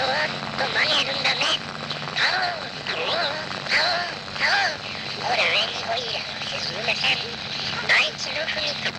ちょっと曲げるんだね？ああああああ俺上にゴリラの鈴がさ大地の踏み込